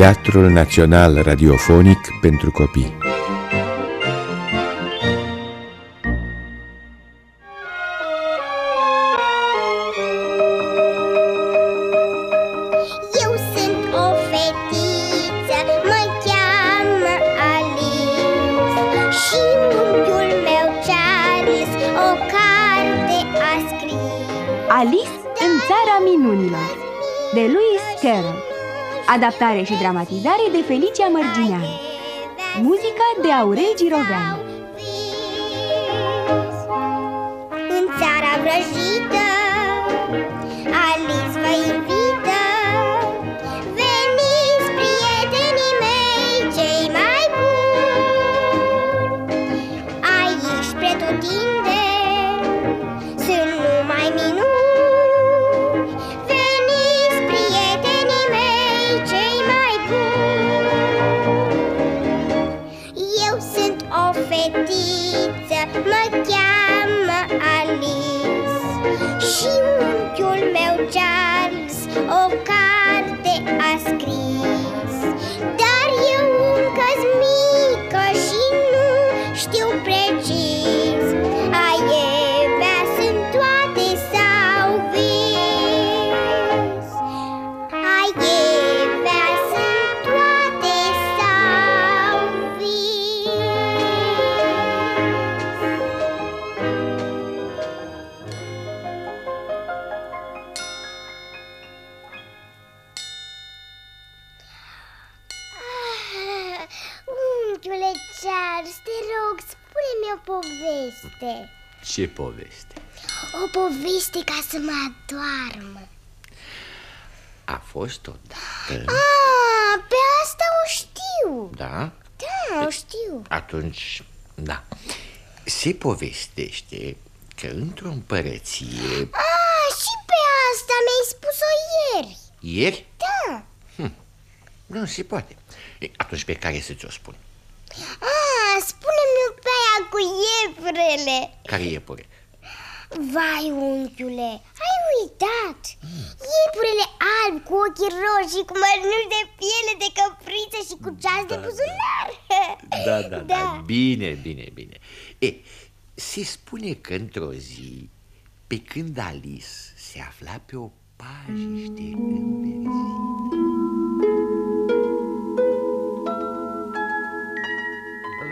Teatrul Național Radiofonic pentru Copii Adaptare și dramatizare de Felicia Mărgineanu Muzica de Aurel Giroveanu. În țara vrăjită Ce poveste? O poveste ca să mă adoarmă A fost odată... Ah, pe asta o știu Da? Da, o știu Atunci, da. Se povestește că într-o împărăție... Ah, și pe asta mi-ai spus-o ieri Ieri? Da Nu se poate. E, Atunci pe care să ți-o spun? Ah, spune-mi pe aia cu iepurele Care e pure? Vai, unchiule, ai uitat Iepurele alb cu ochii roșii Cu mănuși de piele de căpriță Și cu ceas de buzunar Da, da, da, Da. Bine, bine, bine. E, se spune că într-o zi, pe când Alice se afla pe o pajiște înverzită,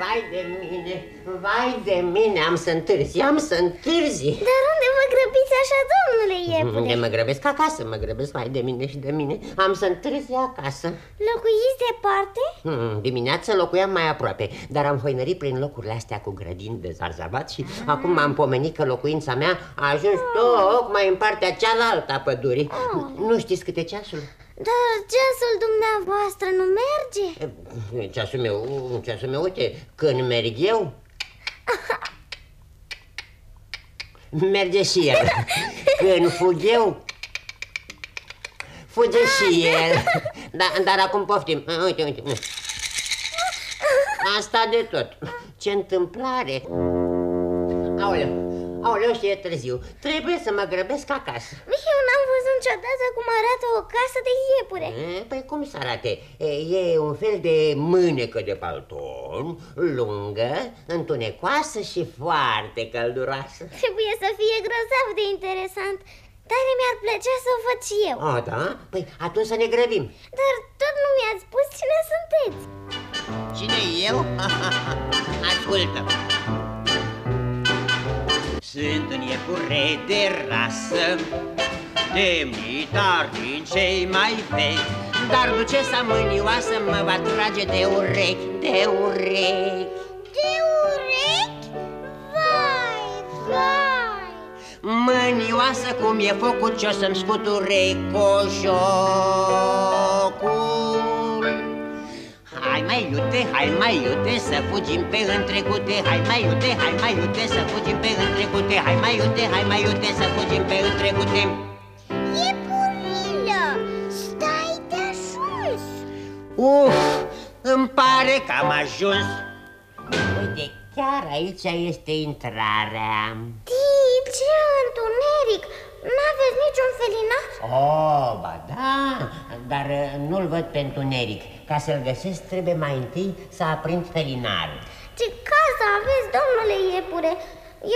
Vai de mine, vai de mine, am să întârzi, am să întârzi. Dar unde vă grăbiți așa, domnule iepure? Unde mă grăbesc? Acasă, mă grăbesc, vai de mine și de mine. Am să întârzi acasă. Locuiți departe? hmm, Dimineața locuiam mai aproape Dar am hoinărit prin locurile astea cu grădini de zarzavat Și acum m-am pomenit că locuința mea a ajuns tocmai în partea cealaltă a pădurii. Nu știți câte ceasul? Dar ceasul dumneavoastră nu merge? E, Ceasul meu, ceasul meu, uite, când merg eu. Merge și el. Când fug eu. Fuge și el. Da, Dar acum poftim. Uite, uite. Asta de tot. Ce întâmplare. Aoleu, aoleu și e târziu. Trebuie să mă grăbesc acasă. Eu n-am văzut niciodată cum arată o casă de iepure. E, Păi cum să arate? E, E un fel de mânecă de palton, lungă, întunecoasă și foarte călduroasă. Trebuie să fie grozav de interesant Tare mi-ar plăcea să o văd și eu. O, da? Păi atunci să ne grăbim. Dar tot nu mi-ați spus cine sunteți. Cine eu? Ascultă Sunt un iepure de rasă Demnitar din cei mai vechi Dar ducesa mânioasă mă va trage de urechi, de urechi De urechi? Vai, vai Mânioasă cum e focul ce-o să-mi scuture coșocul Hai mai iute, hai mai iute să fugim pe întrecute. Hai mai iute, hai mai iute să fugim pe întrecute. Hai mai iute, hai mai iute să fugim pe întrecute. Iepurilă, stai de ajuns Uf, îmi pare că am ajuns. Uite, chiar aici este intrarea. Tip, ce întuneric N-aveți niciun felinaș Oh, ba da, dar uh, nu-l văd pe întuneric. Ca să-l găsesc trebuie mai întâi să aprind felinarul. Ce casă aveți, domnule iepure?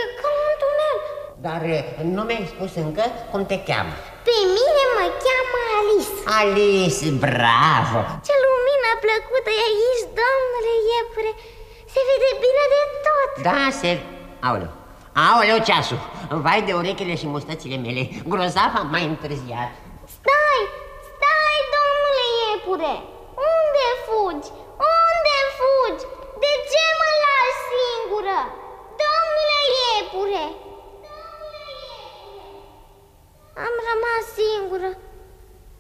E ca un tunel. Dar uh, nu mi-ai spus încă cum te cheamă. Pe mine mă cheamă Alice. Alice, bravo! Ce lumină plăcută e aici, domnule iepure. Se vede bine de tot. Da, se... Aoleu, aoleu ceasul! Vai de urechile și mustățile mele, grozav am mai întârziat. Stai, stai, domnule iepure. Unde fugi? Unde fugi? De ce mă lași singură? Domnule iepure! Am rămas singură.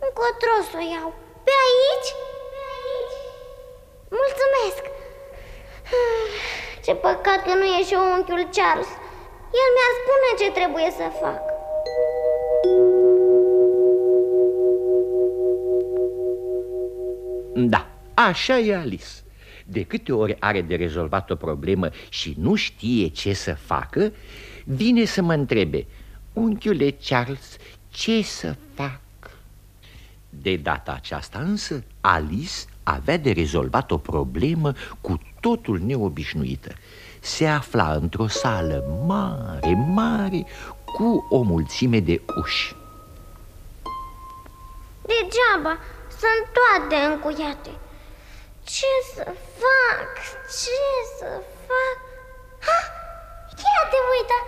Încotro să o iau. Pe aici? Pe aici. Mulțumesc. Ce păcat că nu e și unchiul Charles. El mi-ar spune ce trebuie să fac. Da, așa e Alice. De câte ori are de rezolvat o problemă și nu știe ce să facă, vine să mă întrebe, unchiule Charles, ce să fac? De data aceasta însă, Alice avea de rezolvat o problemă cu totul neobișnuită. Se afla într-o sală mare, mare, cu o mulțime de uși. Degeaba, sunt toate încuiate. Ce să fac? Ce să fac? Ha! Ia te uită!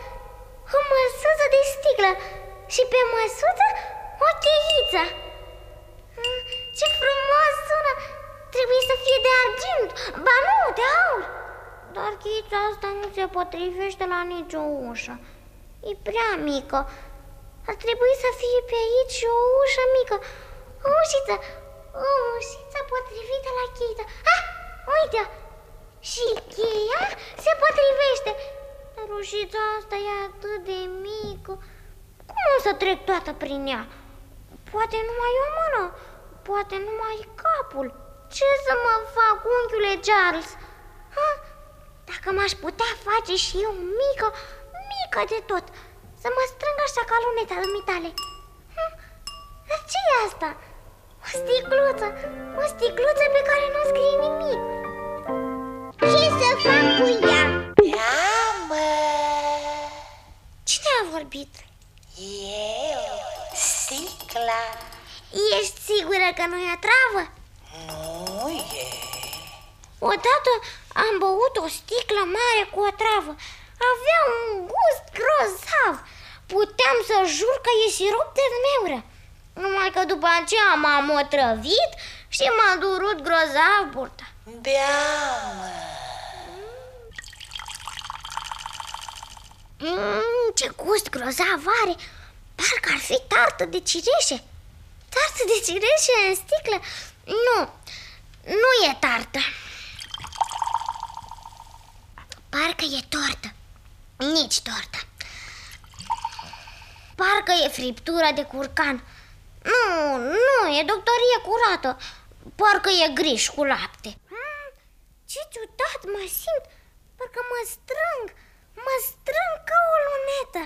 O măsuță de sticlă și pe măsuță o cheiță. Hmm, Ce frumos sună! Trebuie să fie de argint, ba nu, de aur. Dar cheița asta nu se potrivește la nicio ușă. E prea mică. Ar trebui să fie pe aici și o ușă mică. O ușiță, o ușiță potrivită la cheiță. Ah, uite Și cheia se potrivește. Dar ușița asta e atât de mică. Cum o să trec toată prin ea? Poate numai o mână, poate numai capul. Ce să mă fac, unchiule Charles? Ha? Dacă m-aș putea face și eu mică, mică de tot, să mă strâng așa ca luneta dumitale. Ha? Dar ce e asta? O sticluță, o sticluță pe care nu scrie nimic. Ce să fac cu ea? Ia-mă! Cine a vorbit? Eu, sticla, Ești sigură că nu e travă? nu e. Odată am băut o sticlă mare cu o travă. Avea un gust grozav. Puteam să jur că e sirop de zmeură. Numai că după aceea m-am otrăvit și m-a durut grozav burta. Bea-mă! Mm, ce gust grozav are! Parcă ar fi tartă de cireșe. Tartă de cireșe în sticlă? Nu, nu e tartă. Parcă e tortă. Nici tortă. Parcă e friptura de curcan. Nu, nu, e doctorie curată. Parcă e griș cu lapte. Hmm, ce ciudat mă simt. Parcă mă strâng. Mă strâng ca o lunetă.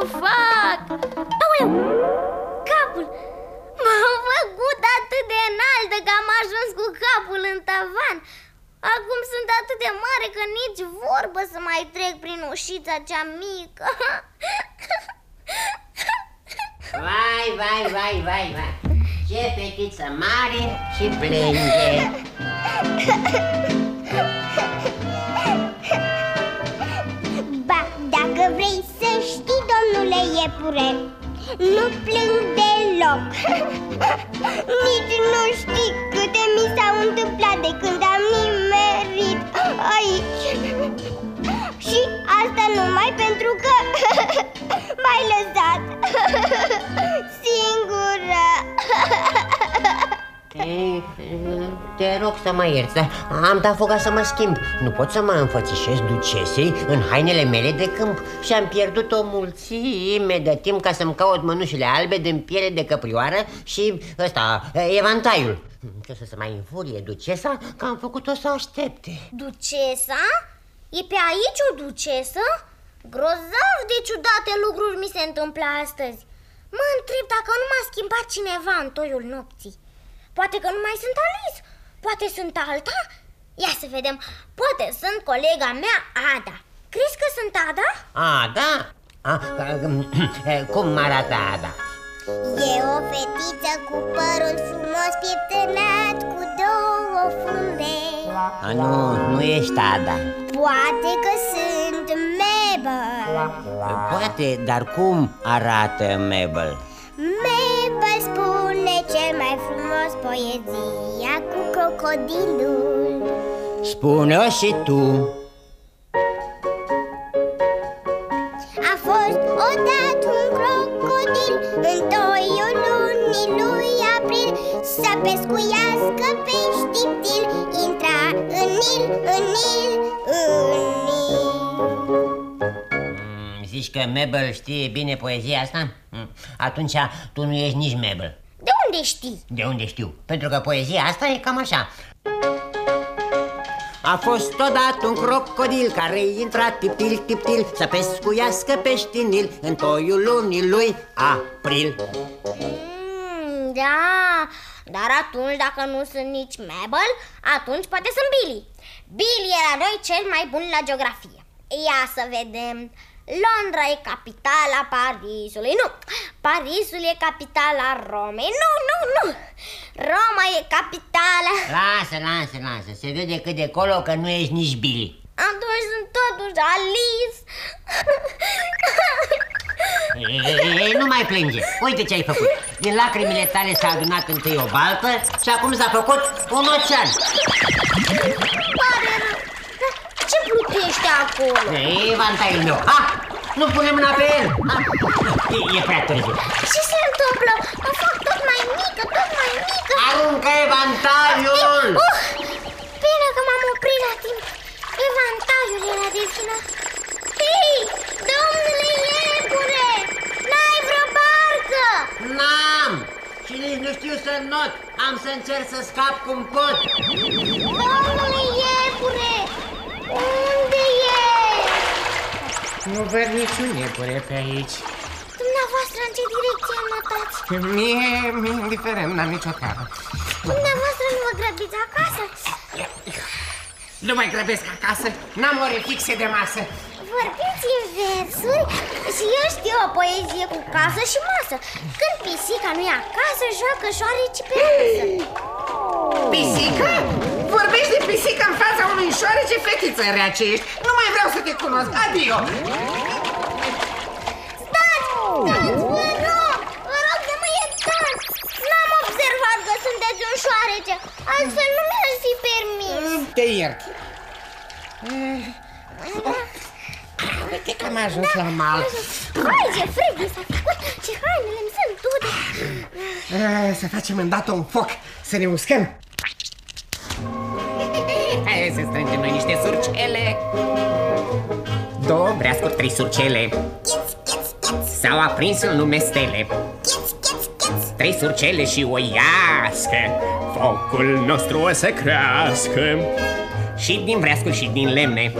Lungă mă fac! Aoleu, capul! M-am făcut atât de înaltă că am ajuns cu capul în tavan. Acum sunt atât de mare că nici vorbă să mai trec prin ușița cea mică Vai, vai, vai, vai, vai Ce fetiță mare și plânge domnule iepure Nu plâng deloc. Nici nu știi câte mi s-au întâmplat de când am nimerit aici. Și asta numai pentru că m-ai lăsat singură Ei, Te rog să mă ierți, dar am dat foga să mă schimb. Nu pot să mă înfățișez ducesei în hainele mele de câmp. Și am pierdut o mulțime de timp ca să-mi caut mănușile albe din piele de căprioară Și ăsta, evantaiul. Ce o să se mai înfurie ducesa că am făcut-o să aștepte. Ducesa? E pe aici o ducesă? Grozav de ciudate lucruri mi se întâmplă astăzi. Mă întreb dacă nu m-a schimbat cineva în toiul nopții Poate că nu mai sunt Alice Poate sunt alta? Ia să vedem Poate sunt colega mea Ada Crezi că sunt Ada? A, da? A, cum arată Ada? E o fetiță cu părul frumos pieptănat Cu două funde A, nu, nu ești Ada Poate că sunt Mabel Poate, dar cum arată Mabel? Mabel frumos poezia cu crocodilul. Spune-o și tu. A fost odată un crocodil în toiul lunii lui april Să pescuiască pești știptil Intra în Nil, în Nil, în Nil. Mm, Zici că Mabel știe bine poezia asta? Mm, Atunci tu nu ești nici Mabel. De unde știi? De unde știu? Pentru că poezia asta e cam așa. A fost odată un crocodil care intra tiptil, tiptil Să pescuiască pești în Nil în toiul lunii lui april. Mm, da, dar atunci dacă nu sunt nici Mabel, atunci poate sunt Billy. Billy era noi cel mai bun la geografie. Ia să vedem Londra e capitala Parisului Nu, Parisul e capitala Romei Nu, nu, nu Roma e capitala Lasă, lasă, lasă, se vede cât de colo că nu ești nici Billy Atunci sunt totuși Alice Ei, nu mai plânge. Uite ce ai făcut. Din lacrimile tale s-a adunat întâi o baltă și acum s-a făcut un ocean. Pare rău Dar Ce plutește acolo? Ei, vantaiul meu. Ha! Nu pune mâna pe el. Ha! E, e prea târziu. Ce se întâmplă? Mă fac tot mai mică, tot mai mică Aruncă evantaiul! Uh, bine că m-am oprit la timp Evantaiul era destinat Hei, domnule iepure N-ai vreo barcă N-am! Și nici nu știu să not. Am să încerc să scap cum pot. Domnule iepure Unde e? Nu văd niciun iepure pe aici. Dumneavoastră în ce direcție notați? Mie, mie indiferent, n-am nicio treabă. Dumneavoastră nu vă grăbiți acasă? Nu mai grăbesc acasă, n-am ore fixe de masă. Vorbiți în versuri și eu știu o poezie cu casă și masă Când pisica nu e acasă, joacă șoareci pe masă Pisică? Vorbești de pisică în fața unui șoarece fetiță rea ce ești. Nu mai vreau să te cunosc. Adio! Stați! Stați! Vă rog! Vă rog să mă iertați! N-am observat că sunteți un șoarece Altfel nu mi-ar fi permis Te iert. Uite că am ajuns la mal. Hai, ce frig mi s-a făcut Ce hainele mi sunt ude Ah, Să facem îndată un foc, să ne uscăm. Hai să strângem noi niște surcele. Două breascuri, trei surcele. S-au aprins în lume stele. Trei surcele și o iască. Focul nostru o să crească. Și din breascuri și din lemne.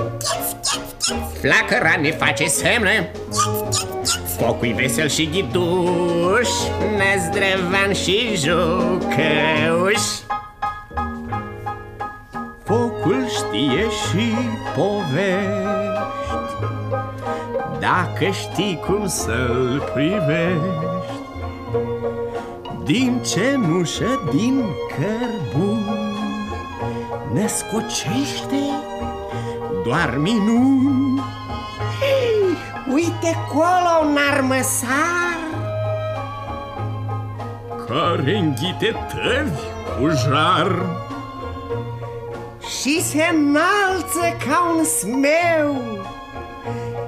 Flacăra ne face semne. Focul vesel și ghiduș, Năzdrăvan și jucăuș. Focul știe și povești. Dacă știi cum să-l privești. Din cenușă, din cărbun Ne scocește doar minuni. Hei, Uite acolo un armăsar. Care înghite tăvi cu jar Și se înalță ca un smeu.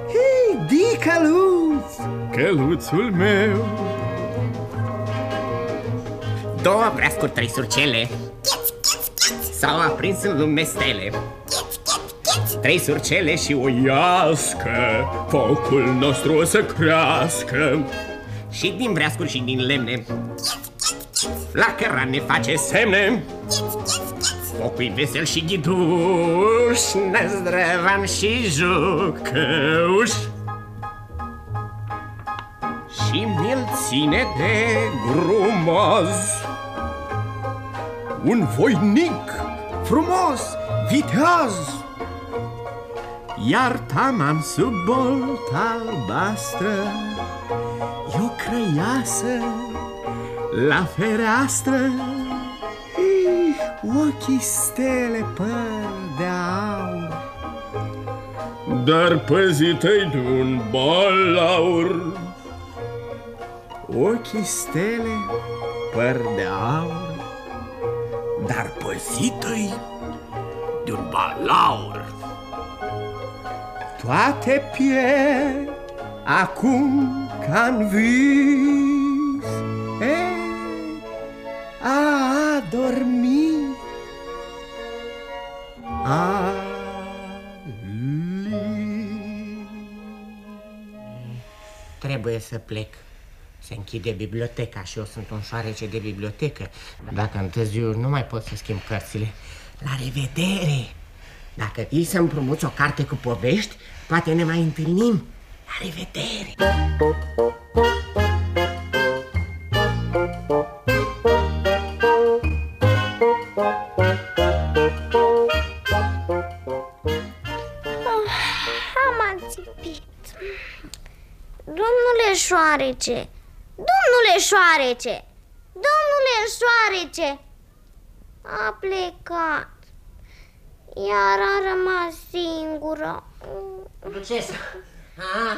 Hei, di căluț, căluțul meu. Două breascuri, trei surcele S-au aprins în lume stele. Trei surcele și o Iască, focul nostru o să crească. Și din breascuri și din lemne. La căran ne face Semne, Focul vesel și ghiduș Năzdrăvan și jucăuș. Și mi-l ține de grumaz Un voinic frumos, viteaz. Iar taman sub bolta albastră E o crăiasă la fereastră. Ih, Ochii stele păr de aur. Dar păzitei de un balaur Ochii stele păr de aur. Dar păzită-i de un balaur Toate pie acum ca-n vis să plec. Se închide biblioteca și eu sunt un șoarece de bibliotecă. Dacă întârziu, nu mai pot să schimb cărțile. La revedere! Dacă vii să împrumuți o carte cu povești, poate ne mai întâlnim. La revedere! Șoarece, domnule șoarece, domnule șoarece, a plecat. Iar a rămas singură. Ducesa! Ah,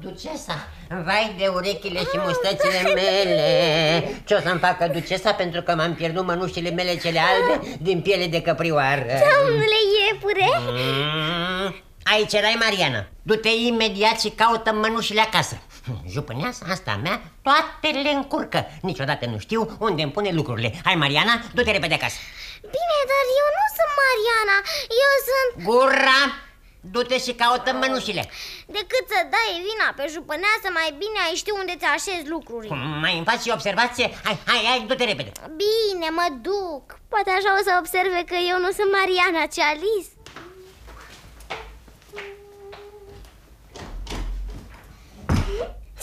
ducesa! Vai de urechile și mustățile mele! Ce o să-mi facă ducesa pentru că m-am pierdut mănușile mele cele albe din piele de căprioară? Domnule iepure, Mm, Aici erai, Mariana. Du-te imediat și caută mănușile acasă. Jupâneasa asta mea toate le încurcă. Niciodată nu știu unde îmi pune lucrurile. Hai, Mariana, du-te repede acasă. bine, dar eu nu sunt Mariana, eu sunt... Gura! Du-te și caută mănușile. Decât să dai vina pe jupâneasă, mai bine ai ști unde ți așezi lucrurile. Mai îmi faci și observație? Hai, hai, hai, du-te repede. Bine, mă duc. Poate așa o să observe că eu nu sunt Mariana, ci Alice.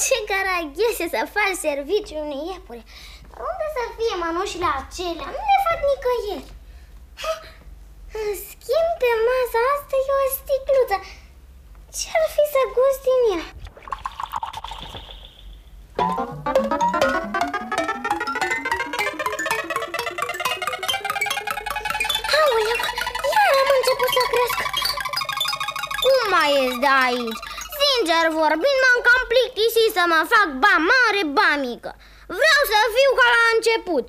Ce caraghese să faci serviciu unui iepure. Unde să fie mănușile acelea? Nu le fac nicăieri. Ha, În schimb, pe masa asta e o sticluță. Ce-ar fi să gust din ea? Aoleu, iar am început să cresc. Cum mai ies de aici? Sincer vorbind, m-am cam plictisit să mă fac ba mare, ba mică. Vreau să fiu ca la început.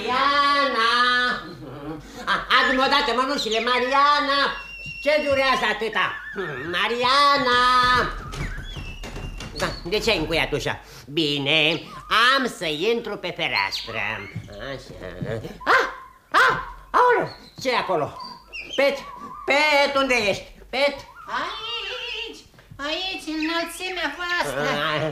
Mariana! A- Adu-mi odată mănușile, Mariana! Ce durează atâta? Mariana! Da, de ce ai încuiat ușa? Bine, am să intru pe fereastră. Așa. Ah! Ah! Aoleu! ce acolo? Pet! Pet, unde ești? Pet! Aici! Aici, în înălțimea voastră,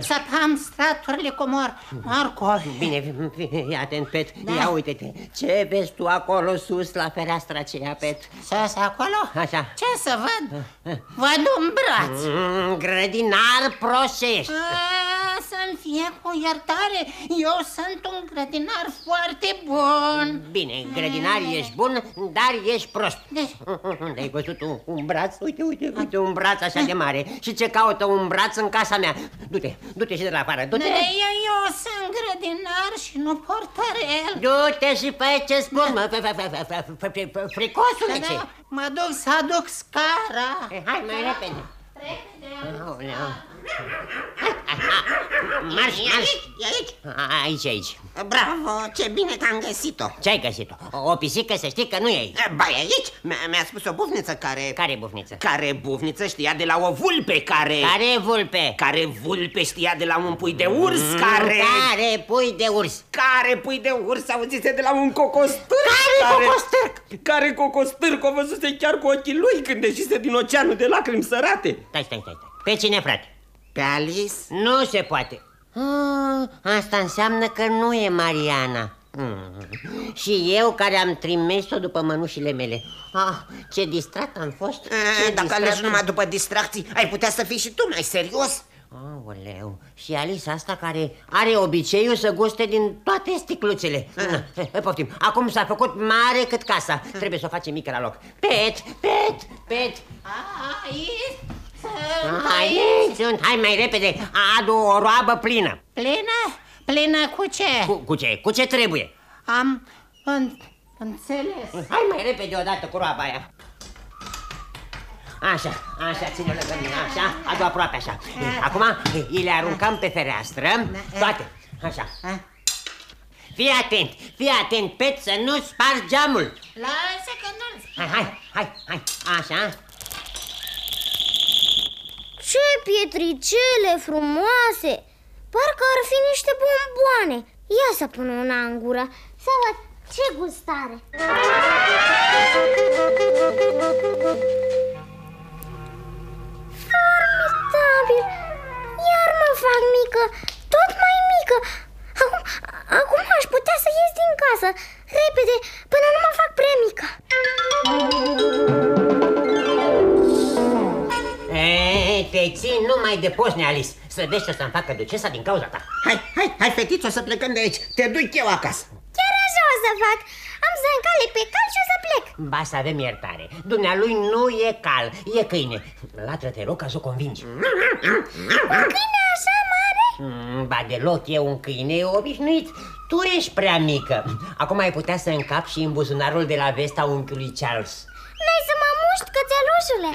săpam straturile comor, Marcov. Bine, fii atent, Pet. Da. Ia uite-te. Ce vezi tu acolo sus la fereastra aceea, Pet? Sus acolo? Așa. Ce să văd? Văd un braț. Mm, grădinar prosești. Să-mi fie cu iertare, eu sunt un grădinar foarte bun. Bine, grădinar ești bun, dar ești prost. Deci... Unde ai văzut un, un braț? Uite, uite, uite, un braț așa de mare. Și ce caută un braț în casa mea? Du-te, du-te și de la afară, du-te. Eu, eu sunt grădinar și nu portarel. Du-te și fă ce spun, mă, fricosule ce? Mă duc să aduc scara. Hai mai repede. Repede. Marș, marș. E aici? Aici, aici. Bravo, ce bine că am găsit-o. Ce ai găsit-o? O pisică să știi că nu e aici. Ba, e aici. Mi-a spus o bufniță care... Care bufniță? Care bufniță știa de la o vulpe care... Care vulpe? Care vulpe știa de la un pui de urs care... Care pui de urs? Care pui de urs auzise de la un cocostârc Care, care... cocostârc? Care cocostârc o văzuse chiar cu ochii lui când ieșise din oceanul de lacrimi sărate. Stai, stai, stai. Pe cine, frate? Pe Alice? Nu se poate. Ah, asta înseamnă că nu e Mariana. Mm. Și eu care am trimis-o după mănușile mele. Ah, ce distrat am fost. Ce A, dacă alegi numai după distracții, ai putea să fii și tu mai serios. Aoleu, și Alice asta care are obiceiul să guste din toate sticluțele ah. Poftim, acum s-a făcut mare cât casa Trebuie să o facem mică la loc Pet, pet, pet Aici Aici sunt, hai mai repede. Adu o roabă plină. Plină? Plină cu ce? Cu, cu ce? Cu ce trebuie? Am în, înțeles. Hai mai repede odată cu roaba aia. Așa, așa, ține lângă mine, așa, adu aproape așa. Acum îi le aruncăm pe fereastră, toate, așa. Fii atent, fii atent, Pet, să nu spargi geamul. Lasă că nu Hai, hai, hai, hai, așa Ce pietricele frumoase! Parcă ar fi niște bomboane. Ia să pun una în gură Să văd ce gustare Formidabil! Iar mă fac mică Tot mai mică. Acum, acum aș putea să ies din casă Repede, până nu mă fac prea mică Ei, te țin numai de pozne, Alice Să vezi ce o să-mi facă ducesa din cauza ta. Hai, hai, hai, fetiță, să plecăm de aici. Te duc eu acasă. Chiar așa o să fac. Am să încale pe cal și o să plec. Ba să avem iertare. Dumnealui nu e cal, e câine. Latră, te rog, ca să o convingi. Un câine așa mare? Mm, Ba deloc, e un câine obișnuit. Tu ești prea mică. Acum ai putea să încapi și în buzunarul de la vesta unchiului Charles. N-ai să mă muști, cățelușule?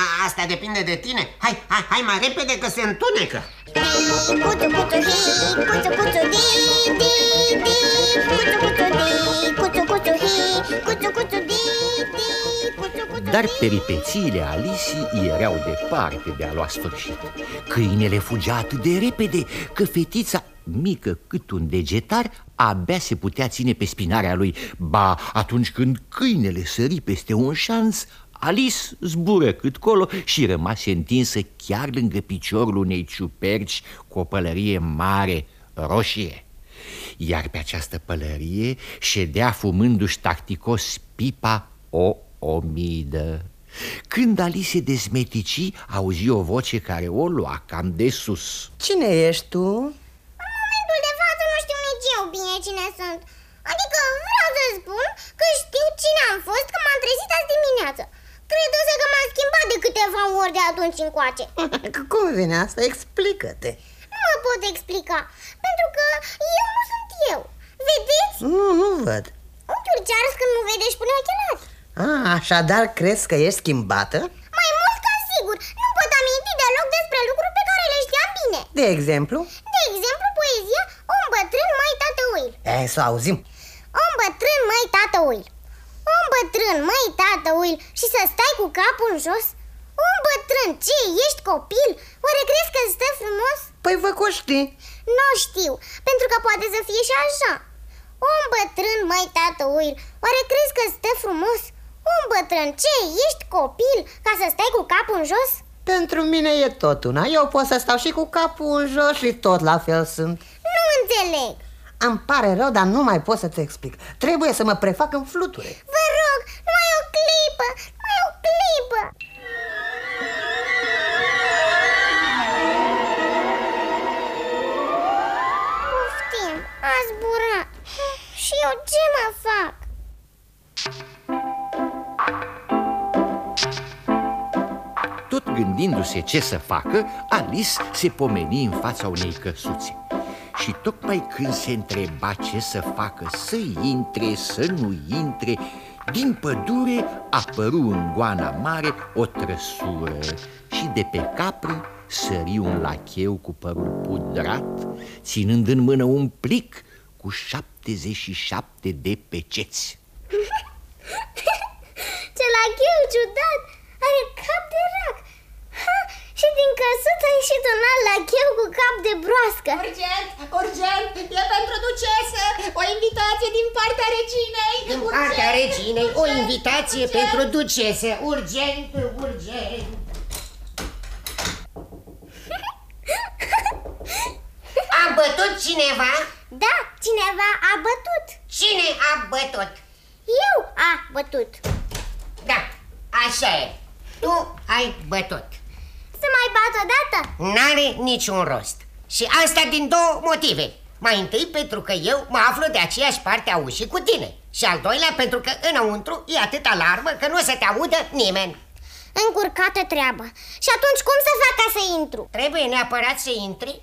A, Asta depinde de tine. Hai, hai, hai mai repede că se întunecă. Putu, putu, hi, putu, putu, di, di, di Putu, putu, di, putu, putu, hi, putu, putu, di, di putu, putu, Dar peripețiile Alice erau departe de a lua sfârșit. Câinele fugea atât de repede că fetița mică cât un degetar abia se putea ține pe spinarea lui. Ba, atunci când câinele sări peste un șans Alice zbură cât colo și rămase întinsă chiar lângă piciorul unei ciuperci cu o pălărie mare, roșie. Iar pe această pălărie ședea fumându-și tacticos pipa o omidă. Când Alice se dezmetici, auzi o voce care o lua cam de sus. Cine ești tu? În momentul de față nu știu nici eu bine cine sunt. Adică vreau să spun că știu cine am fost când m-am trezit azi dimineață Cred însă că m-am schimbat de câteva ori de atunci încoace. Cum vine asta? Explică-te. Nu mă pot explica, pentru că eu nu sunt eu. Vedeți? Nu, nu văd. Unchiul Charles când nu vede își pune ochelari A, așadar crezi că ești schimbată? Mai mult ca sigur, nu pot aminti deloc despre lucruri pe care le știam bine. De exemplu? De exemplu, poezia Om bătrân, mai tată oil. E, să auzim. Om bătrân, mai tată oil Om bătrân, mai tată oil Și să stai cu capul în jos Om bătrân, ce, ești copil? Oare crezi că stă frumos? Păi vă coști Nu știu, pentru că poate să fie și așa Om bătrân, mai tată oil Oare crezi că stă frumos? Om bătrân, ce, ești copil? Ca să stai cu capul în jos? Pentru mine e tot una. Eu pot să stau și cu capul în jos și tot la fel sunt. Nu înțeleg. Îmi pare rău, dar nu mai pot să te explic. Trebuie să mă prefac în fluture. Vă rog, numai o clipă, numai o clipă. Poftim, a zburat. Și eu ce mă fac? Tot gândindu-se ce să facă, Alice se pomeni în fața unei căsuțe Și tocmai când se întreba ce să facă, să intre, să nu intre Din pădure apăru în goana mare o trăsură Și de pe capră sări un lacheu cu părul pudrat Ținând în mână un plic cu 77 de peceți Ce lacheu ciudat! Are cap de rac! Ha, și din căsuță a ieșit un alt lacheu cu cap de broască? Urgent, urgent, e pentru ducesă O invitație din partea reginei Din partea reginei, o invitație pentru ducesă Urgent, urgent. A bătut cineva? Da, cineva a bătut. Cine a bătut? Eu a bătut. Da, așa e. Tu ai bătut Să mai bat o dată? N-are niciun rost. Și asta din două motive. Mai întâi pentru că eu mă aflu de aceeași parte a ușii cu tine. Și al doilea pentru că înăuntru e atâta larmă că nu o să te audă nimeni. Încurcată treabă Și atunci cum să fac ca să intru? Trebuie neapărat să intri?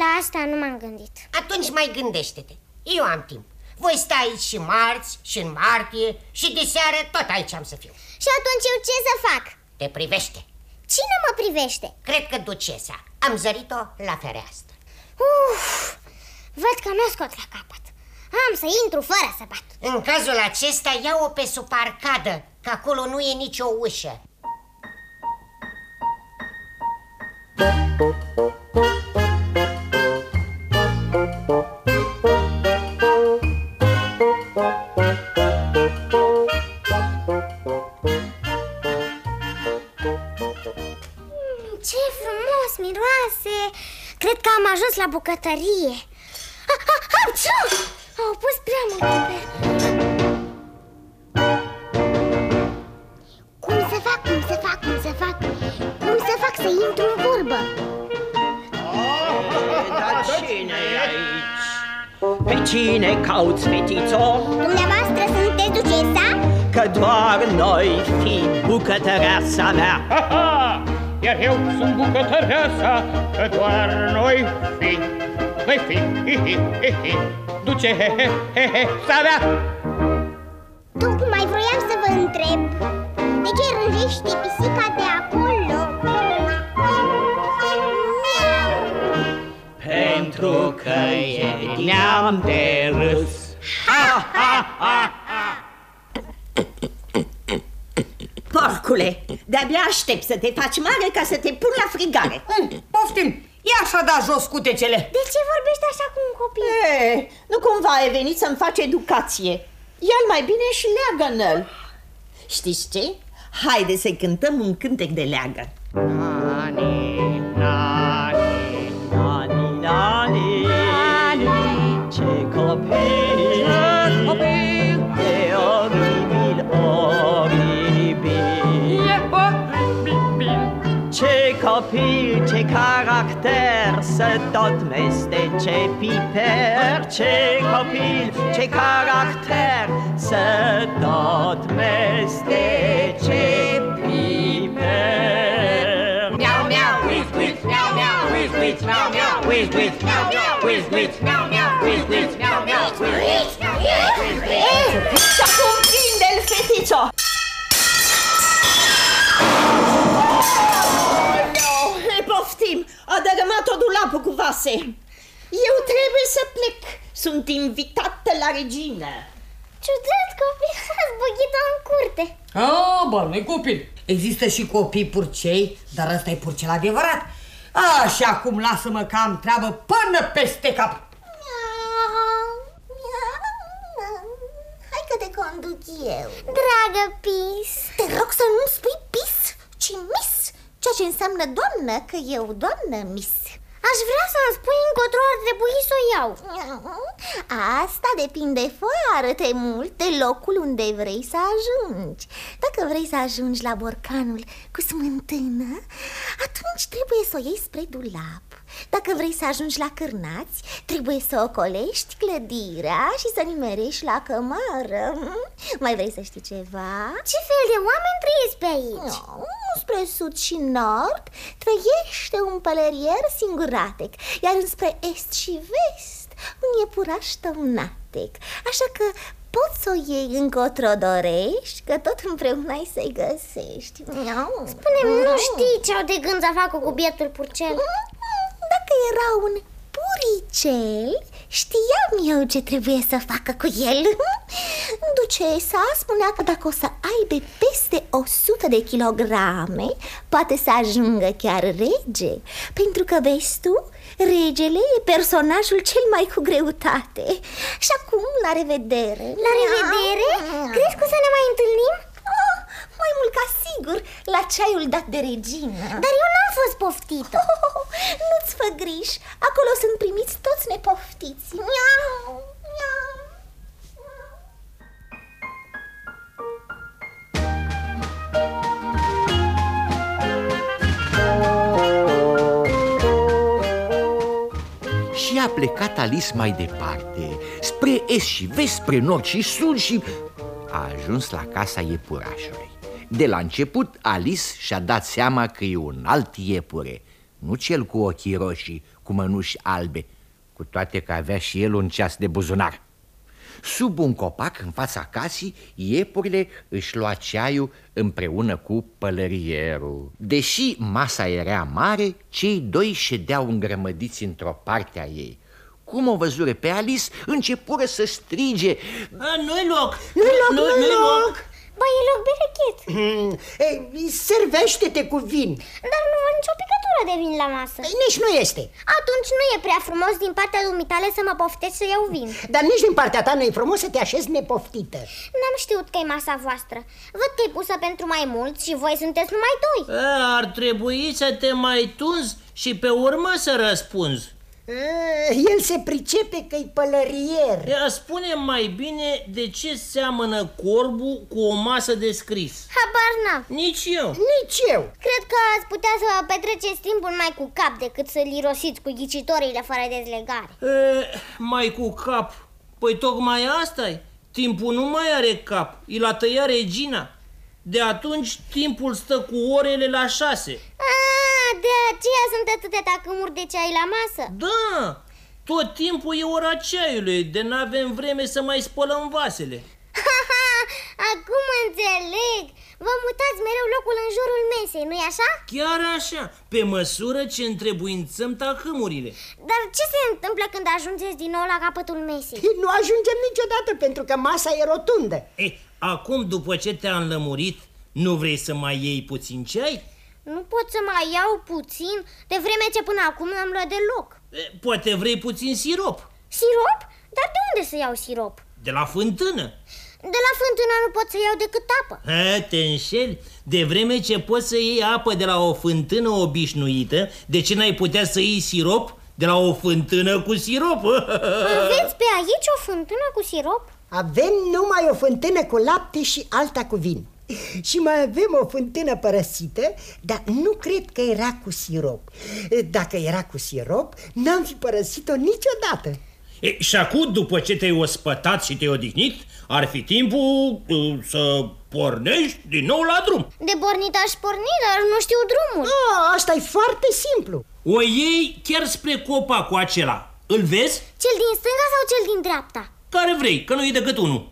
La asta nu m-am gândit. Atunci mai gândește-te. Eu am timp. Voi sta aici și marți și în martie Și de seară tot aici am să fiu. Și atunci eu ce să fac? Te privește Cine mă privește? Cred că ducesa. Am zărit-o la fereastră. Uf, văd că mi-o scot la capăt. Am să intru fără să bat În cazul acesta ia-o pe suparcadă Că acolo nu e nicio ușă. Ce miroase Cred că am ajuns la bucătărie a, a, Apciu! Au pus prea mult piper Cum să fac, cum să fac, cum să fac Cum să fac să intru în vorbă Dar cine e aici? Pe cine cauți, fetițo? Dumneavoastră sunteți ducesa? Că doar noi fi bucătăreasa mea Ha, ha! Iar eu sunt bucătăreasa, că doar noi fi, noi fi, hi, hi, hi, hi. Duce, he, he, he, he, sa mea! Tocmai vroiam să vă întreb De ce rânjește pisica de acolo? Pentru că e neam de râs Ha, ha, ha, Porcule, de-abia aștept să te faci mare ca să te pun la frigare. Poftim, ia așa da jos cutecele De ce vorbești așa cu un copil? e, Nu cumva ai venit să-mi faci educație. Ia-l mai bine și leagă-n-l Știți ce? Haide să cântăm un cântec de leagă. Nani, nani, nani, nani, nani, ce copil, să tot mestece piper Ce copil, ce caracter, să tot mestece piper. Miau, miau, whiz, whiz, miau, miau, whiz, whiz, miau, miau, whiz, whiz, miau, miau, whiz, whiz, miau, miau, whiz, whiz, miau, miau, whiz, whiz, miau, miau, whiz, whiz. Și acum prinde-l, fetițo Oh, a dărâmat-o dulapul cu vase. Eu trebuie să plec, sunt invitată la regină. Ciudat copil, a zbuchit în curte. Oh, bă, nu copil. Există și copii purcei, dar ăsta e purcel adevărat. Așa acum lasă-mă că am treabă până peste cap. Hai că te conduc eu. Dragă Pis. Te rog să nu spui pis, ci mis Ceea ce ce înseamnă doamnă, că eu doamnă, miss. Aș vrea să-mi spui încotro ar trebui să o iau. Asta depinde foarte mult de locul unde vrei să ajungi. Dacă vrei să ajungi la borcanul cu smântână Atunci trebuie să o iei spre dulap Dacă vrei să ajungi la cârnați Trebuie să ocolești clădirea și să nimerești la cămară Mai vrei să știi ceva? Ce fel de oameni trăiesc pe aici? No, spre sud și nord trăiește un pălărier singuratec Iar înspre est și vest un iepuraș tăunatec Așa că poți să o iei încotro dorești Că tot împreună ai să-i găsești Spune-mi, nu știi ce au de gând să facă cu bietul purcel? Dacă era un puricel, știam eu ce trebuie să facă cu el. Ducesa spunea că dacă o să aibă peste 100 de kilograme Poate să ajungă chiar rege. Pentru că, vezi tu, regele e personajul cel mai cu greutate. Și acum, la revedere. La revedere? Crezi că o să ne mai întâlnim? Oh, mai mult ca sigur, la ceaiul dat de regină. Dar eu n-am fost poftită. Oh, Nu-ți fă griji, acolo sunt primiți toți nepoftiți. Miau, miau. Și a plecat Alice mai departe Spre est și vest, spre nord și sud și A ajuns la casa iepurașului. De la început Alice și-a dat seama că e un alt iepure Nu cel cu ochii roșii, cu mănuși albe Cu toate că avea și el un ceas de buzunar Sub un copac în fața casei, iepurile își lua ceaiul împreună cu pălărierul. Deși masa era mare, cei doi ședeau îngrămădiți într-o parte a ei. Cum o văzură pe Alice, începură să strige Nu-i loc! Nu-i loc, nu-i nu-i loc! Ba, e loc berechet. Hmm, ei, servește-te cu vin. Dar nu văd nicio picătură de vin la masă. Ei, Nici nu este. Atunci nu e prea frumos din partea dumitale să mă poftești să iau vin. Dar nici din partea ta nu e frumos să te așezi nepoftită. N-am știut că e masa voastră. Văd că e pusă pentru mai mulți și voi sunteți numai doi. A, Ar trebui să te mai tunzi și pe urmă să răspunzi. Eh, El se pricepe că-i pălărier. Ea spune mai bine de ce seamănă corbul cu o masă de scris. Habar n-am. Nici eu. Nici eu. Cred că ați putea să vă petreceți timpul mai cu cap decât să-l irosiți cu ghicitorile fără dezlegare. E, Mai cu cap. Păi tocmai asta -i. Timpul nu mai are cap. I l-a tăiat regina. De atunci timpul stă cu orele la șase. Ah, de aceea sunt atâtea tacâmuri de ceai la masă Da, tot timpul e ora ceaiului De n-avem vreme să mai spălăm vasele Acum înțeleg Vă mutați mereu locul în jurul mesei, nu-i așa? Chiar așa, pe măsură ce întrebuințăm tacâmurile Dar ce se întâmplă când ajungeți din nou la capătul mesei? Nu ajungem niciodată pentru că masa e rotundă Ei, acum după ce te-am lămurit, nu vrei să mai iei puțin ceai? Nu pot să mai iau puțin, de vreme ce până acum n-am luat deloc E, Poate vrei puțin sirop Sirop? Dar de unde să iau sirop? De la fântână De la fântână nu pot să iau decât apă Ha, te înșeli? De vreme ce poți să iei apă de la o fântână obișnuită De ce n-ai putea să iei sirop de la o fântână cu sirop? Aveți pe aici o fântână cu sirop? Avem numai o fântână cu lapte și alta cu vin și mai avem o fântână părăsită, dar nu cred că era cu sirop. Dacă era cu sirop, n-am fi părăsit-o niciodată. E, și acum, după ce te-ai ospătat și te-ai odihnit, ar fi timpul uh, să pornești din nou la drum. De pornit aș porni, dar nu știu drumul Ah, asta e foarte simplu. O iei chiar spre copacul acela. Îl vezi? Cel din stânga sau cel din dreapta? Care vrei, că nu e decât unul.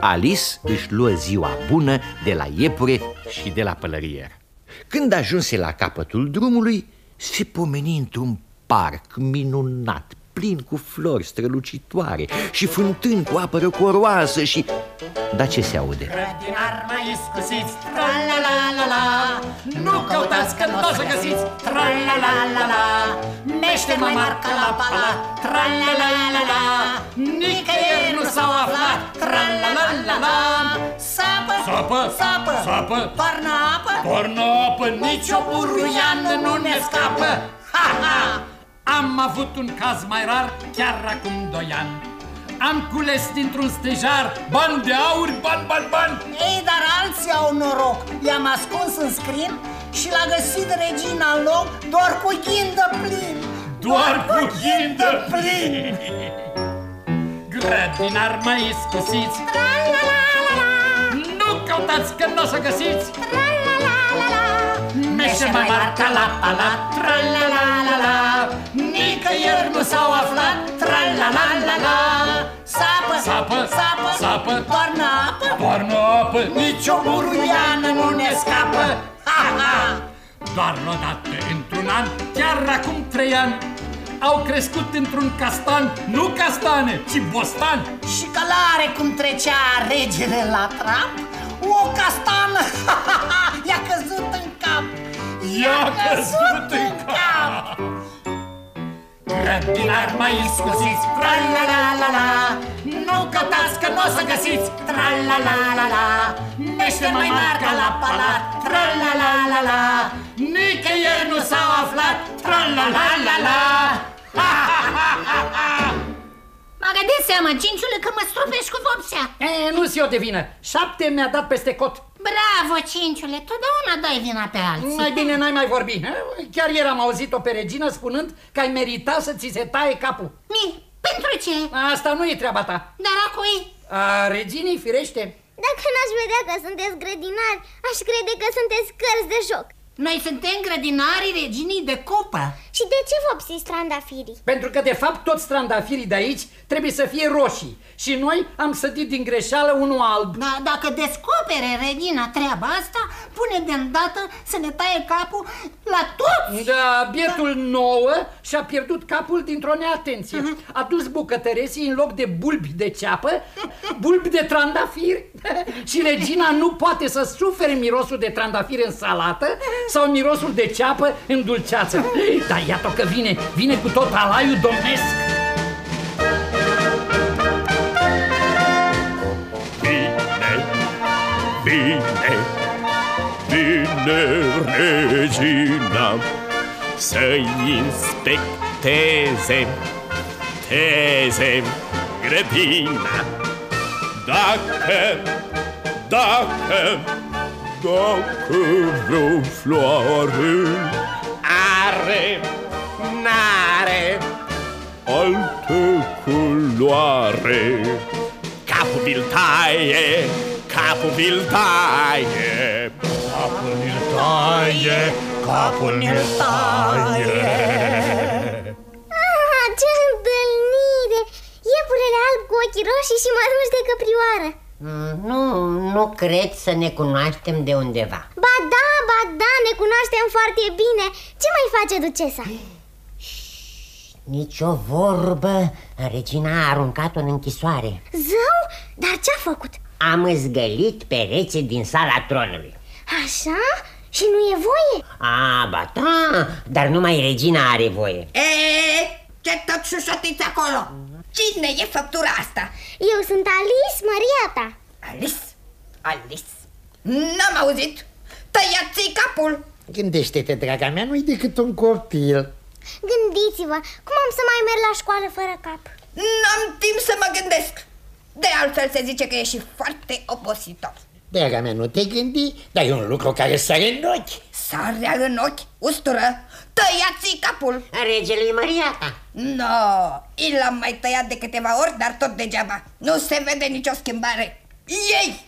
Alice își luă ziua bună de la iepure și de la pălărier Când ajunse la capătul drumului, se pomeni într-un parc minunat, plin cu flori strălucitoare Și fântân cu apă răcoroasă și... Dar ce se aude? Grădinar mai iscusiți, tra-la-la-la-la Nu căutați că nu o să găsiți, tra-la-la-la-la Mește mai marca la palat, tra-la-la-la-la Nicăieri nu s-au aflat, tra-la-la-la-la Sapă, Sapă, sapă, sapă. toarnă apă Toarnă apă, Nici o buruiană nu ne scapă Ha, ha! Am avut un caz mai rar chiar acum doi ani. Am cules dintr-un stejar bani de aur, bani, bani, bani. Ei, dar alții au noroc. I-am ascuns în scrin și l-a găsit regina în loc doar cu ghindă plin. Doar cu ghindă plin. Grădinar mai iscusiți Nu căutați că nu o să găsiți Meșe mai marca la palat Tra-la-la-la-la. Nicăieri nu s-au aflat Tra-la-la-la-la. Sapă, Sapă, sapă, sapă. Toarnă apă. Toarnă apă, Nici o buruiană nu ne scapă. Ha, ha! Doar odată într-un an, chiar acum trei ani Au crescut într-un castan, nu castane, ci bostan. Și călare cum trecea regele la trap O castană ha, ha, ha, i-a căzut în cap I-a căzut în cap. Grădinar mai iscusiți, tra-la-la-la-la Nu căutați că nu o să găsiți. Tra-la-la-la-la Mește mai marca la palat. Tra-la-la-la-la Nicăieri nu s-au aflat. Tra-la-la-la-la Mă gândesc seama, cinciule, că mă strupești cu vopsea. E, nu-s eu de vină. Șapte mi-a dat peste cot. Bravo, cinciule, totdeauna dai vina pe alții Mai bine n-ai mai vorbi. Chiar ieri am auzit-o pe regină spunând că ai meritat să ți se taie capul. Mi, pentru ce? Asta nu e treaba ta. Dar a cui? A reginei, firește. Dacă n-aș vedea că sunteți grădinari, aș crede că sunteți cărți de joc. Noi suntem grădinarii reginii de copă Și de ce vopsiți trandafirii? Pentru că, de fapt, toți trandafirii de aici trebuie să fie roșii. Și noi am sădit din greșeală unul alb. Da, dacă descopere regina treaba asta, pune de îndată să ne taie capul la toți Da, bietul nouă și-a pierdut capul dintr-o neatenție. A dus bucătăresii în loc de bulbi de ceapă, bulbi de trandafiri. și regina nu poate să sufere mirosul de trandafiri în salată sau mirosul de ceapă în dulceață. Dar iată că vine, vine cu tot alaiul domnesc. Bine, bine, regina Să-i inspecteze teze grădina. Dacă, dacă, dacă vreo floare Are, n-are altă culoare Capul vi-l taie, capul vi-l taie Capul mi-l taie, capul mi-l taie Ah, ce întâlnire! Iepurele alb cu ochii roșii și măruși de căprioară Mm, Nu, nu cred să ne cunoaștem de undeva Ba da, ba da, ne cunoaștem foarte bine Ce mai face ducesa? Nici o vorbă Regina a aruncat-o în închisoare Zău? Dar ce-a făcut? Am zgălit pereții din sala tronului Așa? Și nu e voie? A, ba da, dar numai regina are voie E, ce tot șușotiți acolo? Cine e făptura asta? Eu sunt Alice, Mariata Alice? Alice? N-am auzit Tăiați capul Gândește-te, draga mea, nu-i decât un copil Gândiți-vă, cum am să mai merg la școală fără cap? N-am timp să mă gândesc. De altfel se zice că e și foarte obositor. Draga mea, nu te gândi, dar e un lucru care sare în ochi. Sarea în ochi, ustură Tăiați capul. Regele Mariata No, i l-am mai tăiat de câteva ori, dar tot degeaba. Nu se vede nicio schimbare. Ei!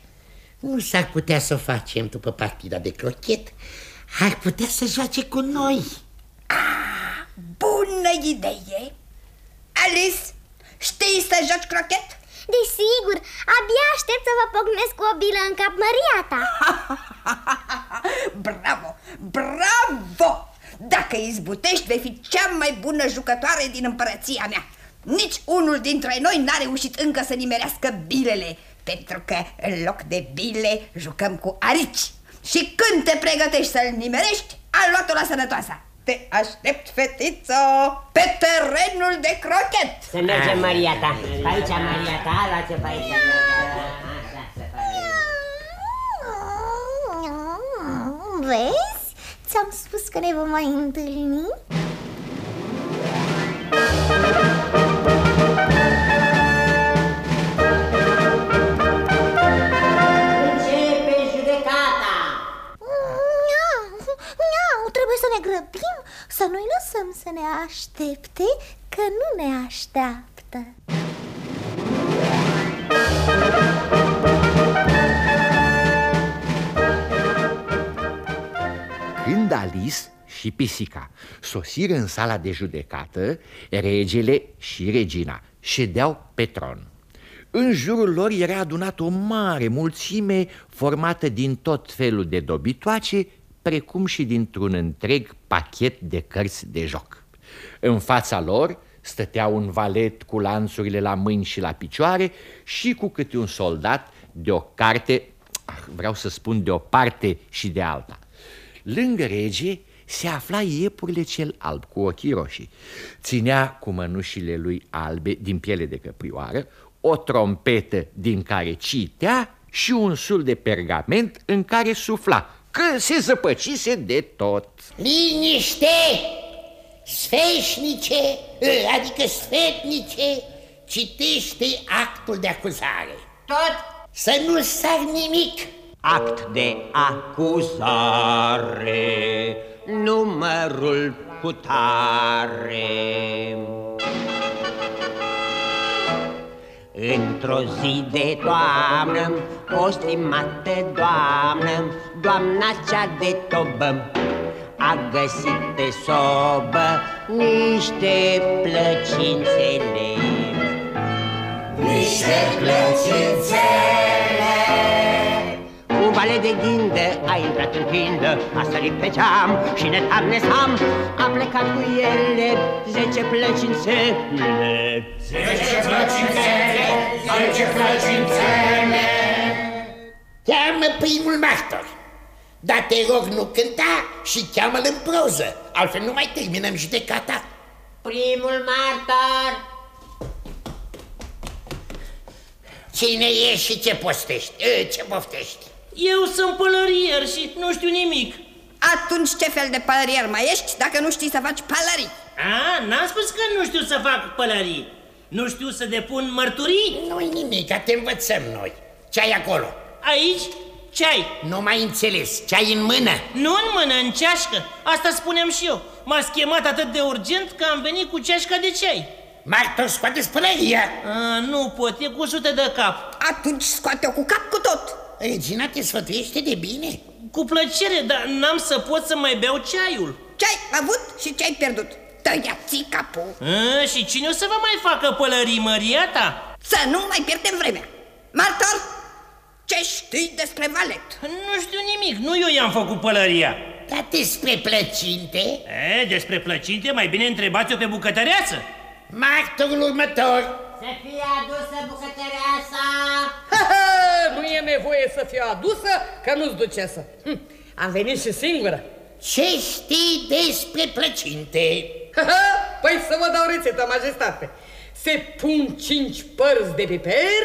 Nu s-ar putea să o facem după partida de crochet. Ar putea să joace cu noi Bună idee! Alice, știi să joci crochet? Desigur, abia aștept să vă pocnesc cu o bilă în cap, Mariata Bravo, bravo! Dacă izbutești, vei fi cea mai bună jucătoare din împărăția mea Nici unul dintre noi n-a reușit încă să nimerească bilele, pentru că în loc de bile jucăm cu arici. Și când te pregătești să-l nimerești, ai luat-o la sănătoasa. Te aștept, fetiță, pe terenul de crochet. Să mergem, Maria ta. Pe aici, Maria ta, luați-o pe aici. Vezi? Ți-am spus că ne vom mai întâlni Începe judecata. Miau, miau, trebuie să ne grăbim Să nu-i lăsăm să ne aștepte Că nu ne așteaptă Când Alice și pisica sosiră în sala de judecată, regele și regina ședeau pe tron. În jurul lor era adunată o mare mulțime formată din tot felul de dobitoace, precum și dintr-un întreg pachet de cărți de joc. În fața lor stătea un valet cu lanțurile la mâini și la picioare și cu câte un soldat de o carte, ah, vreau să spun de o parte și de alta. Lângă rege se afla iepurile cel alb cu ochii roșii. Ținea cu mănușile lui albe din piele de căprioară o trompetă din care citea și un sul de pergament în care sufla, că se zăpăcise de tot. Liniște! Sfeșnice, adică sfetnice, citește actul de acuzare. Tot? Să nu sar nimic. Act de acuzare, numărul cu tare. Într-o zi de toamnă, o stimată doamnă, doamna cea de tobă, a găsit pe sobă niște plăcințele. Niște plăcințele Un vale de ghindă a intrat în pindă, a sărit pe geam și netam nesam, a plecat cu ele zece plăcințele. Zece plăcințele, zece plăcințele Cheamă primul martor. Dar te rog, nu cânta și cheamă-l în proză, altfel nu mai terminăm judecata. Primul martor! Cine e și ce postești? E, ce poftești? Eu sunt pălărier și nu știu nimic. Atunci ce fel de pălărier mai ești dacă nu știi să faci pălării? A, n-am spus că nu știu să fac pălării. Nu știu să depun mărturii? Nu-i nimic, te învățăm noi. Ce ai acolo? Aici? Ce ai? Nu mai înțeles, ce ai în mână? Nu în mână, în ceașcă. Asta spuneam și eu. M-ați chemat atât de urgent că am venit cu ceașca de ceai. Martor, scoate pălăria. A, nu pot, e cu sute de cap. Atunci scoate-o cu cap cu tot. Regina te sfătuiește de bine. Cu plăcere, dar n-am să pot să mai beau ceaiul. Ce-ai avut și ce-ai pierdut? Tăiați capul. A, și cine o să vă mai facă pălării, măria ta? Să nu mai pierdem vremea. Martor, ce știi despre valet? Nu știu nimic, nu eu i-am făcut pălăria. Dar despre plăcinte? E, despre plăcinte mai bine întrebați-o pe bucătăreață. Martorul următor. Să fie adusă bucătăreasa! Nu e nevoie să fie adusă, că nu-ți ducesă. Hm, am venit și singură. Ce știi despre plăcinte? păi să vă dau rețeta, majestate. Se pun cinci părți de piper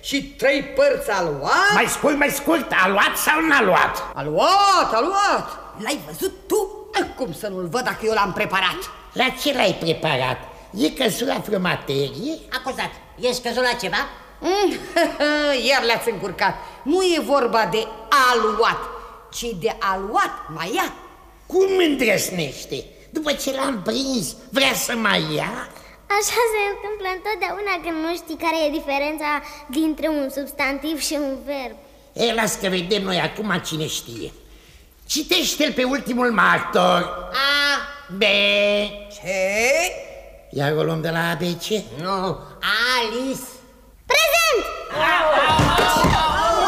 și trei părți aluat. Mai scurt, mai scurt, a luat sau n-a luat? A luat, a luat. L-ai văzut tu? Cum să nu-l văd dacă eu l-am preparat? La ce l-ai preparat? E căzut la vreo materie? Acuzat, ești căzut la ceva? Mm, Iar le-ați încurcat. Nu e vorba de aluat, ci de aluat mai ia. Cum îndrăsnește? După ce l-am prins, vrea să mai ia? Așa se întâmplă întotdeauna când nu știi care e diferența dintre un substantiv și un verb. E, las că vedem noi acum cine știe. Citește-l pe ultimul martor. A, B. Ce? Iar o luăm de la ABC? Nu, Alice. Prezent!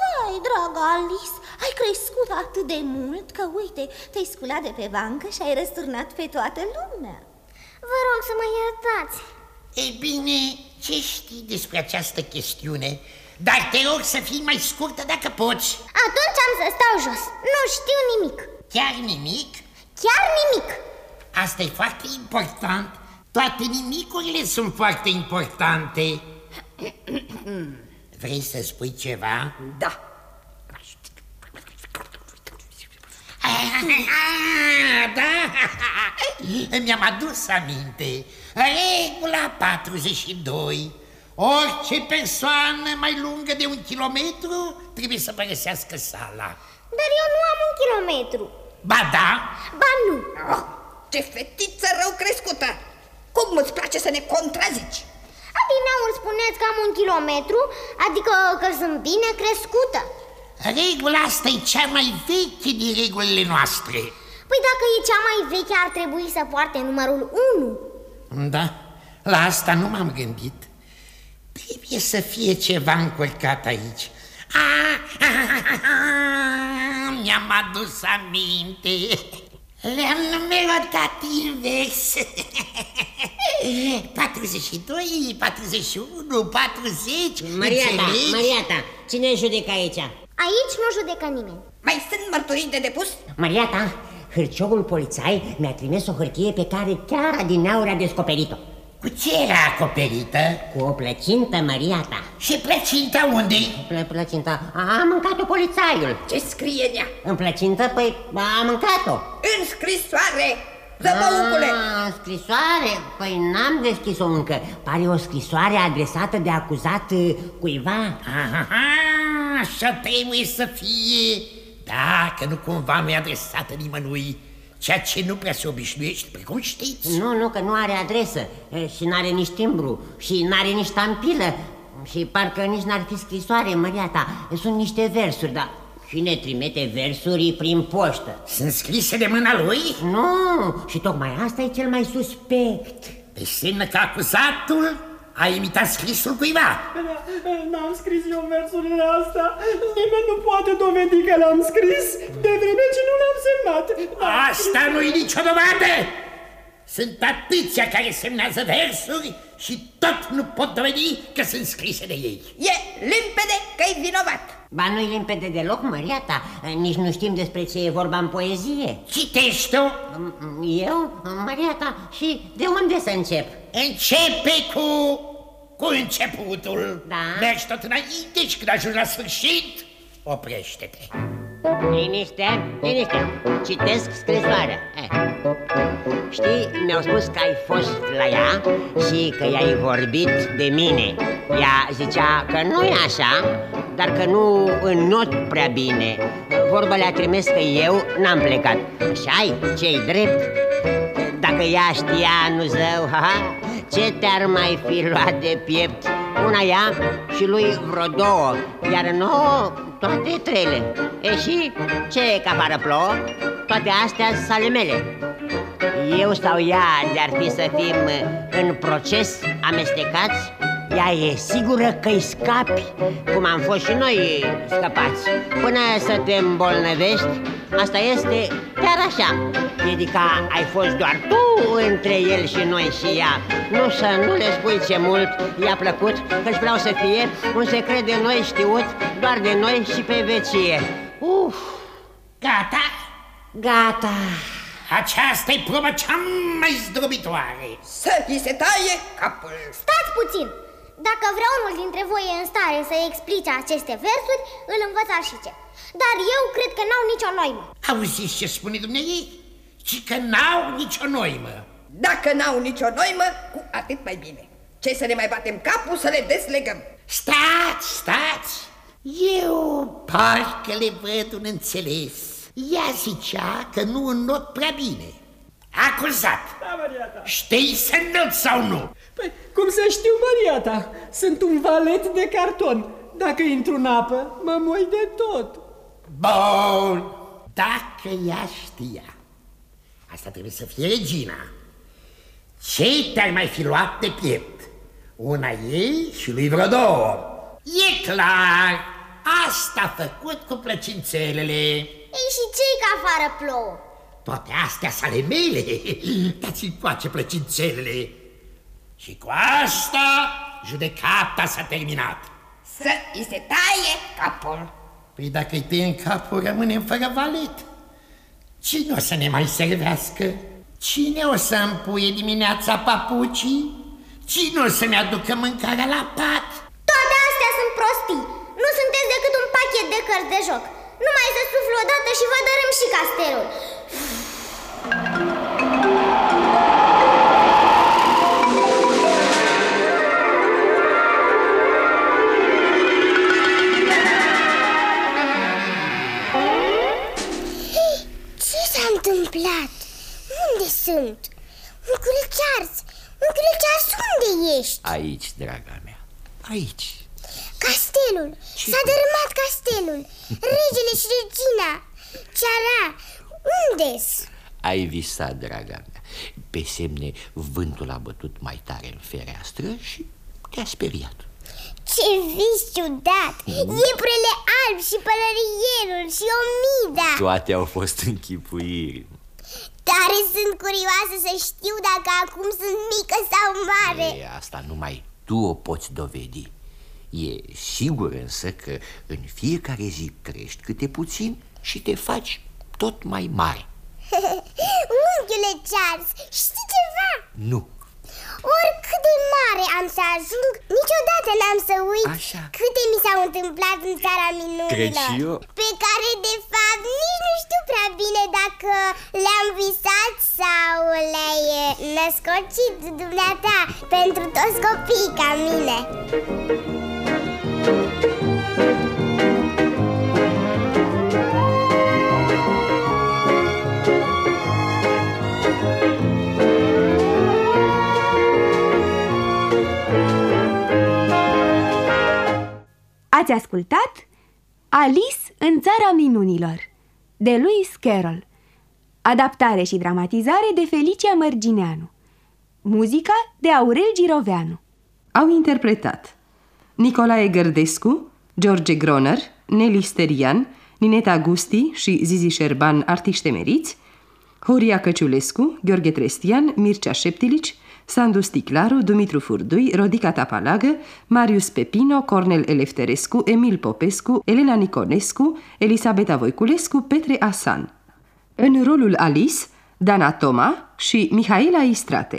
Vai, dragă Alice, ai crescut atât de mult că, uite, te-ai sculat de pe bancă și ai răsturnat pe toată lumea. Vă rog să mă iertați. Ei bine, ce știi despre această chestiune? Dar te rog să fii mai scurtă dacă poți. Atunci am să stau jos. Nu știu nimic. Chiar nimic? Chiar nimic. Asta e foarte important. Toate nimicurile sunt foarte importante. Vrei să spui ceva? Da. Ah, da, mi-am adus aminte. Regula 42. Orice persoană mai lungă de un kilometru trebuie să părăsească sala. Dar eu nu am un kilometru. Ba da? Ba nu. Oh, ce fetiță rău crescută! Cum îți place să ne contrazici? Adineauri spuneți că am un kilometru, adică că sunt bine crescută. Regula asta e cea mai veche din regulile noastre. Păi dacă e cea mai veche, ar trebui să poarte numărul 1. Da, la asta nu m-am gândit. Trebuie să fie ceva încurcat aici. Ah, ah, ah, ah, mi-am adus aminte. Le-am numerotat invers. 42, 41, 40, Mariata, înțelegi? Mariata, cine judecă aici? Aici nu judecă nimeni. Mai sunt mărturii de depus? Mariata, hârciogul polițai mi-a trimis o hârtie pe care chiar adineauri a descoperit-o. Cu ce era acoperită? Cu o plăcintă, Mariata. Și plăcinta unde Plă plăcinta. A, a mâncat-o polițaiul. Ce scrie în ea? În plăcintă? Păi a mâncat-o. În scrisoare! Zăbăucule! Ah, scrisoare? Păi n-am deschis-o încă. Pare o scrisoare adresată de acuzat uh, cuiva. Aha, așa trebuie să fie. Da, că nu cumva nu e adresată nimănui. Ceea ce nu prea se obișnuiește, precum știți. Nu, nu, că nu are adresă e, și n-are nici timbru și n-are nici tampilă și parcă nici n-ar fi scrisoare, Mariata. Sunt niște versuri, dar cine trimite versuri prin poștă? Sunt scrise de mâna lui? Nu, și tocmai asta e cel mai suspect. Pe semnă că acuzatul a imitat scrisul cuiva. N-am scris eu versurile astea. Nimeni nu poate dovedi că le-am scris, de vreme ce nu le-am semnat. Asta nu-i nicio dovadă! Sunt atâția care semnează versuri și tot nu pot dovedi că sunt scrise de ei. E limpede că e vinovat. Ba nu-i limpede deloc, Mariata. Nici nu știm despre ce e vorba în poezie. Citești-o? Eu? Mariata, și de unde să încep? Începe cu... cu începutul. Da. Mergi tot înainte și când ajungi la sfârșit, oprește-te. Liniște, liniște. Citesc scrisoarea. Eh. Știi, mi-au spus că ai fost la ea și că i-ai vorbit de mine. Ea zicea că nu e așa, dar că nu înnot prea bine. Vorba le-a trimis că eu n-am plecat. Așa-i? Ce-i drept? Dacă ea știa, nu zău, ha, ce te-ar mai fi luat de piept? Una ea și lui vreo două, iar nouă toate trele. E și ce că afară plouă? Toate astea sunt ale mele. Eu sau ea de-ar fi să fim în proces amestecați, ea e sigură că-i scapi, cum am fost și noi scăpați. Până să te îmbolnăvești, asta este chiar așa. Piedica ai fost doar tu între el și noi și ea. Nu să nu le spui ce mult i-a plăcut, că-și vreau să fie un secret de noi știut, doar de noi și pe vecie. Uf! Gata? Gata! Aceasta e proba cea mai zdrobitoare. Să îi se taie capul. Stați puțin! Dacă vreunul dintre voi e în stare să explice aceste versuri, îl învățați și ce. Dar eu cred că n-au nicio noimă. Auziți ce spune dumneavoastră? Ci că n-au nicio noimă. Dacă n-au nicio noimă, cu atât mai bine. Ce să ne mai batem capul să le deslegăm? Stați, stați! Eu parcă le văd un înțeles. Ea zicea că nu înnot prea bine. Acuzat! Da, Mariata. Știi să înnoți sau nu? Păi, cum să știu, Mariata? Sunt un valet de carton. Dacă intru în apă, mă moi de tot. Bun, dacă ea știa. Asta trebuie să fie regina. Ce te-ai mai fi luat de piept? Una ei și lui vreo două. E clar, asta a făcut cu plăcințelele. Ei și ce că afară plouă? Toate astea sale mele. Dați-mi coace plăcințelele. Și cu asta judecata s-a terminat. Să îi se taie capul. Păi dacă îi tăiem capul, rămânem fără valet. Cine o să ne mai servească? Cine o să împuie dimineața papucii? Cine o să-mi aducă mâncarea la pat? Toate astea sunt prostii. Nu sunteți decât un pachet de cărți de joc. Numai să suflu odată și vă dărâm și castelul. Ce s-a întâmplat? Unde sunt? Uncle Charles, uncle Charles, unde ești? Aici, draga mea, aici. Castelul! S-a dărâmat castelul! Regele și regina! Ceara! unde-s? Ai visat, draga mea. Pe semne, vântul a bătut mai tare în fereastră și te-a speriat. Ce vis ciudat! Ieprele alb și pălărierul și omida! Toate au fost închipuiri. Tare sunt curioasă să știu dacă acum sunt mică sau mare. E, asta numai tu o poți dovedi. E sigur însă că în fiecare zi crești câte puțin și te faci tot mai mare. Unchiule Charles, știi ceva? Nu. Oricât de mare am să ajung, niciodată n-am să uit Așa. câte mi s-au întâmplat în țara minunilor. Cred și eu. Pe care, de fapt, nici nu știu prea bine dacă le-am visat sau le-ai eh, născocit dumneata pentru toți copiii ca mine. Ați ascultat Alice în țara minunilor de Lewis Carroll. Adaptare și dramatizare de Felicia Mărgineanu. Muzica de Aurel Giroveanu. Au interpretat Nicolae Gărdescu, George Groner, Nelly Sterian, Nineta Gusti și Zizi Șerban, artiști emeriți, Horia Căciulescu, Gheorghe Trestian, Mircea Șeptilici, Sandu Sticlaru, Dumitru Furdui, Rodica Tapalagă, Marius Pepino, Cornel Elefterescu, Emil Popescu, Elena Niconescu, Elisabeta Voiculescu, Petre Asan. În rolul Alice, Dana Toma și Mihaela Istrate.